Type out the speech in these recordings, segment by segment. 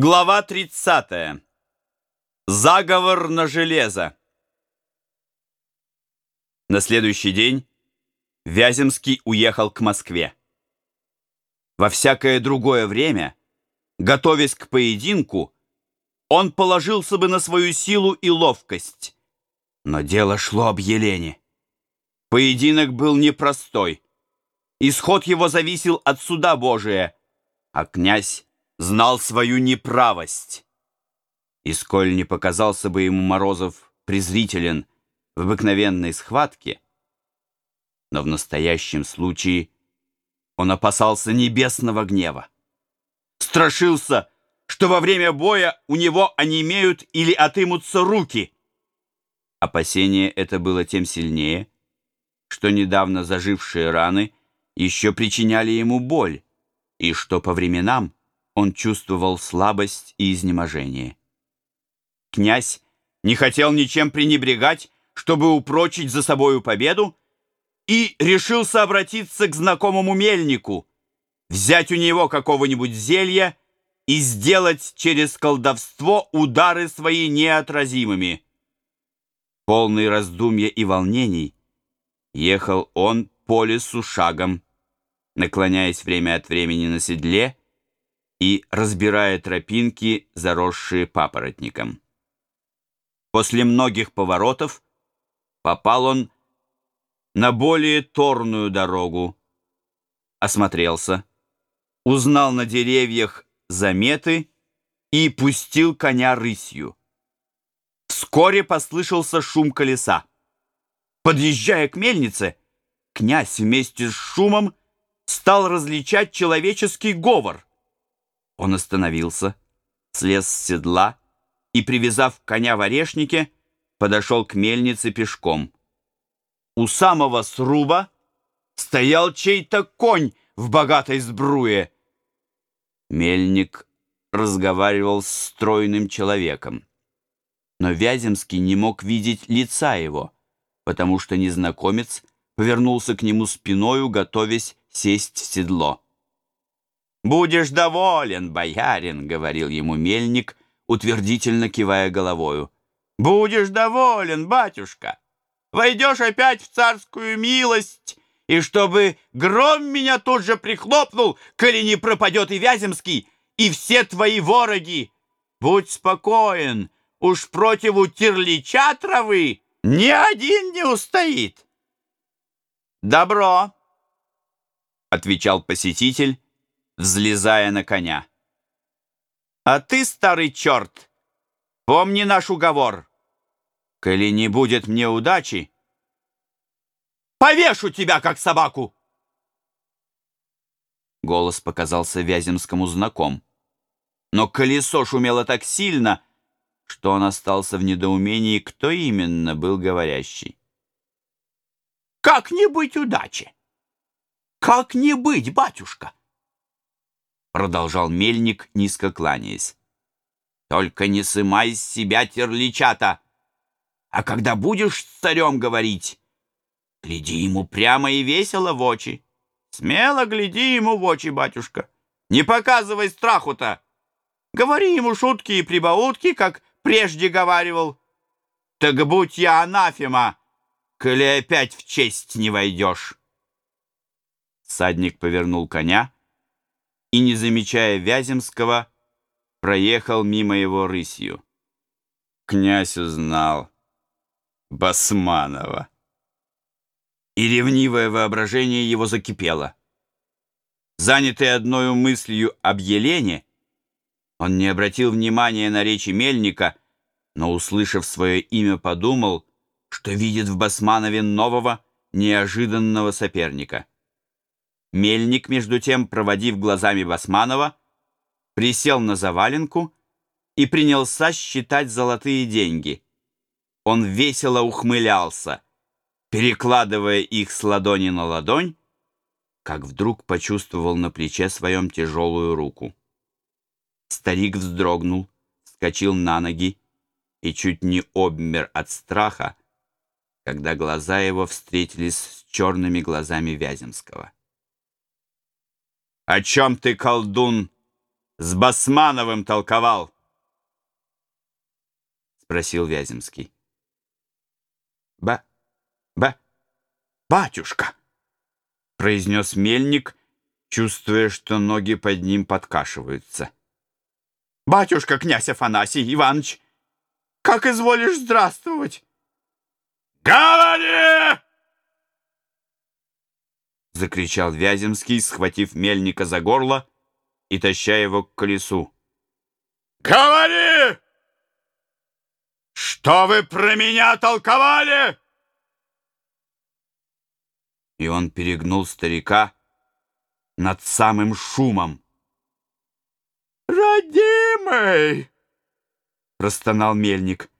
Глава 30. Заговор на железо. На следующий день Вяземский уехал к Москве. Во всякое другое время, готовясь к поединку, он положился бы на свою силу и ловкость. Но дело шло об Елене. Поединок был непростой. Исход его зависел от суда Божия, а князь знал свою неправость. И сколь не показался бы ему Морозов презрителен в обыкновенной схватке, но в настоящем случае он опасался небесного гнева. Страшился, что во время боя у него онемеют или отымутся руки. Опасение это было тем сильнее, что недавно зажившие раны еще причиняли ему боль, и что по временам он чувствовал слабость и изнеможение. Князь не хотел ничем пренебрегать, чтобы упрочить за собою победу, и решился обратиться к знакомому мельнику, взять у него какого-нибудь зелья и сделать через колдовство удары свои неотразимыми. Полный раздумья и волнений ехал он по лесу шагом, наклоняясь время от времени на седле и разбирая тропинки, заросшие папоротником. После многих поворотов попал он на более торную дорогу, осмотрелся, узнал на деревьях заметы и пустил коня рысью. Вскоре послышался шум колеса. Подъезжая к мельнице, князь вместе с шумом стал различать человеческий говор. Он остановился, слез с седла и, привязав коня в орешнике, подошел к мельнице пешком. У самого сруба стоял чей-то конь в богатой сбруе. Мельник разговаривал с стройным человеком. Но Вяземский не мог видеть лица его, потому что незнакомец повернулся к нему спиною, готовясь сесть в седло. «Будешь доволен, боярин», — говорил ему мельник, утвердительно кивая головою. «Будешь доволен, батюшка. Войдешь опять в царскую милость, и чтобы гром меня тут же прихлопнул, коли не пропадет и Вяземский, и все твои вороги. Будь спокоен, уж противу Терлича травы ни один не устоит». «Добро», — отвечал посетитель, взлезая на коня. «А ты, старый черт, помни наш уговор. Коли не будет мне удачи, повешу тебя, как собаку!» Голос показался Вяземскому знаком. Но колесо шумело так сильно, что он остался в недоумении, кто именно был говорящий. «Как не быть удачи? Как не быть, батюшка? Продолжал мельник, низко кланяясь. Только не сымай с себя терличата. А когда будешь с царем говорить, гляди ему прямо и весело в очи. Смело гляди ему в очи, батюшка. Не показывай страху-то. Говори ему шутки и прибаутки, как прежде говаривал. Так будь я анафема, коли опять в честь не войдешь. Садник повернул коня и, не замечая Вяземского, проехал мимо его рысью. Князь узнал Басманова. И ревнивое воображение его закипело. Занятый одной мыслью об Елене, он не обратил внимания на речи Мельника, но, услышав свое имя, подумал, что видит в Басманове нового, неожиданного соперника. Мельник, между тем, проводив глазами Басманова, присел на заваленку и принялся считать золотые деньги. Он весело ухмылялся, перекладывая их с ладони на ладонь, как вдруг почувствовал на плече своем тяжелую руку. Старик вздрогнул, вскочил на ноги и чуть не обмер от страха, когда глаза его встретились с черными глазами Вяземского. «О чем ты, колдун, с Басмановым толковал? Спросил Вяземский. Ба, ба, батюшка, произнес мельник, чувствуя, что ноги под ним подкашиваются. Батюшка, князь Афанасий Иванович, как изволишь здравствовать? Говори! Закричал Вяземский, схватив мельника за горло и таща его к колесу. Говори! Что вы про меня толковали? И он перегнул старика над самым шумом. «Родимый!» — простонал мельник.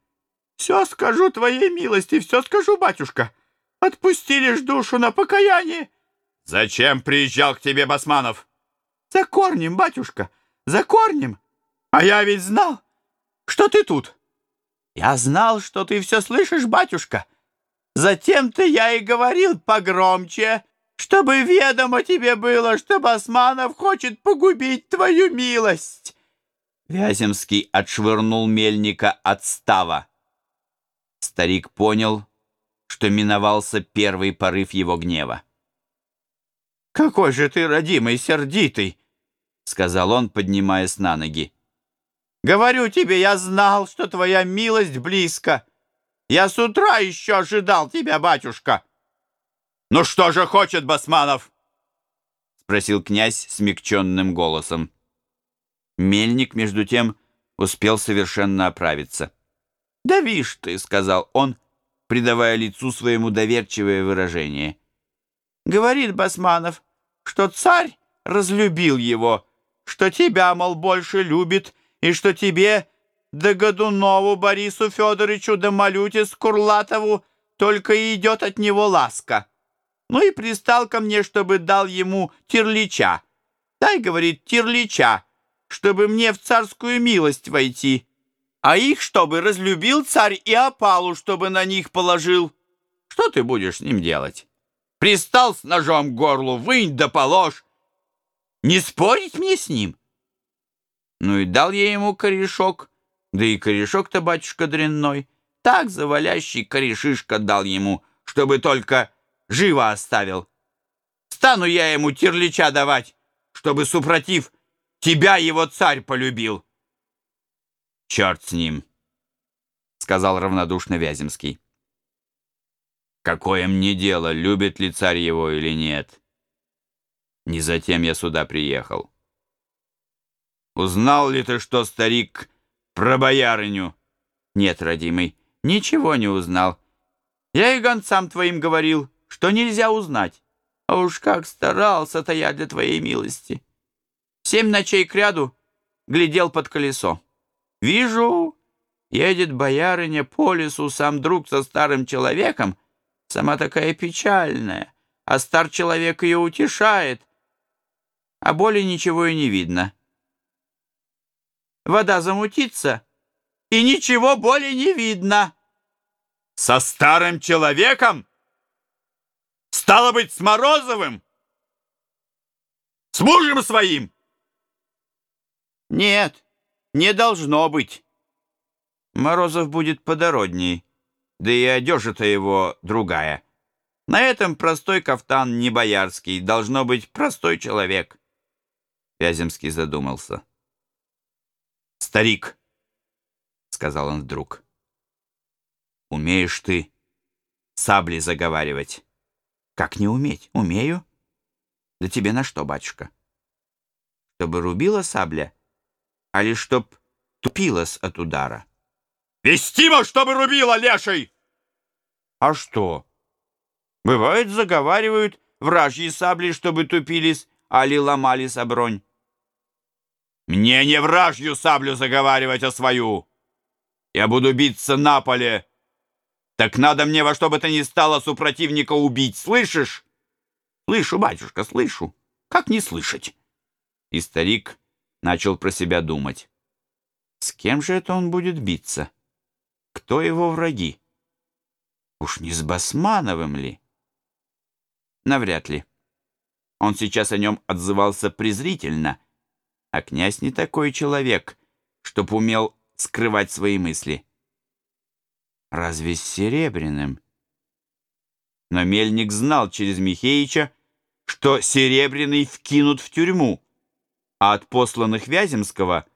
«Все скажу твоей милости, все скажу, батюшка. Отпусти лишь душу на покаяние». «Зачем приезжал к тебе Басманов?» «За корнем, батюшка, за корнем. А я ведь знал, что ты тут. Я знал, что ты все слышишь, батюшка. Затем-то я и говорил погромче, чтобы ведомо тебе было, что Басманов хочет погубить твою милость. Вяземский отшвырнул мельника от става. Старик понял, что миновался первый порыв его гнева. «Какой же ты, родимый, сердитый!» — сказал он, поднимаясь на ноги. «Говорю тебе, я знал, что твоя милость близко. Я с утра еще ожидал тебя, батюшка». «Ну что же хочет Басманов?» — спросил князь смягченным голосом. Мельник, между тем, успел совершенно оправиться. «Да вишь ты», — сказал он, придавая лицу своему доверчивое выражение. «Говорит Басманов, что царь разлюбил его, что тебя, мол, больше любит, и что тебе, да Годунову Борису Федоровичу, да Малюте Скурлатову только и идет от него ласка». Ну и пристал ко мне, чтобы дал ему терлича. Дай, говорит, терлича, чтобы мне в царскую милость войти. А их, чтобы разлюбил царь и опалу, чтобы на них положил. Что ты будешь с ним делать? Пристал с ножом к горлу, вынь да положь. Не спорить мне с ним? Ну и дал я ему корешок, да и корешок-то, батюшка, дрянной. Так завалящий корешишка дал ему, чтобы только живо оставил. Стану я ему терлича давать, чтобы, супротив, тебя его царь полюбил. Черт с ним, сказал равнодушно Вяземский. Какое мне дело, любит ли царь его или нет? Не затем я сюда приехал. Узнал ли ты, что старик про боярыню? Нет, родимый, ничего не узнал. Я и гонцам твоим говорил, что нельзя узнать. А уж как старался-то я для твоей милости. Семь ночей кряду глядел под колесо. Вижу, едет боярыня по лесу, сам друг со старым человеком, сама такая печальная, а стар человек ее утешает, а более ничего и не видно. Вода замутится, и ничего более не видно. «Со старым человеком?» Стало быть, с Морозовым? С мужем своим? Нет, не должно быть. Морозов будет подородней, да и одежа-то его другая. На этом простой кафтан не боярский, должно быть простой человек. Вяземский задумался. «Старик», — сказал он вдруг, — «умеешь ты сабли заговаривать?» Как не уметь? Умею. Да тебе на что, батюшка? Чтобы рубила сабля, а лишь чтоб тупилась от удара? Вестимо, чтобы рубила, леший! А что? Бывает, заговаривают вражьи сабли, чтобы тупились, али ломались обронь. Мне не вражью саблю заговаривать, а свою. Я буду биться на поле, так надо мне во что бы то ни стало супротивника убить, слышишь? Слышу, батюшка, слышу. Как не слышать? И старик начал про себя думать. С кем же это он будет биться? Кто его враги? Уж не с Басмановым ли? Навряд ли. Он сейчас о нем отзывался презрительно, А князь не такой человек, чтоб умел скрывать свои мысли. Разве с Серебряным? Но Мельник знал через Михеича, что Серебряный вкинут в тюрьму, а от посланных Вяземского,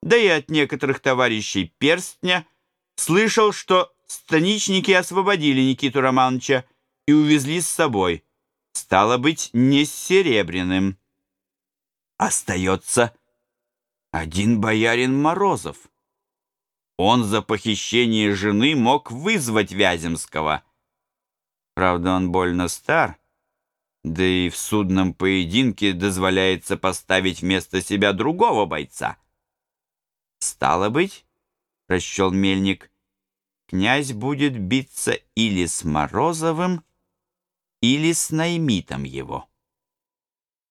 да и от некоторых товарищей Перстня, слышал, что станичники освободили Никиту Романовича и увезли с собой. Стало быть, не с Серебряным. Остается один боярин Морозов. Он за похищение жены мог вызвать Вяземского. Правда, он больно стар, да и в судном поединке дозволяется поставить вместо себя другого бойца. Стало быть, расчел мельник, князь будет биться или с Морозовым, или с наймитом его.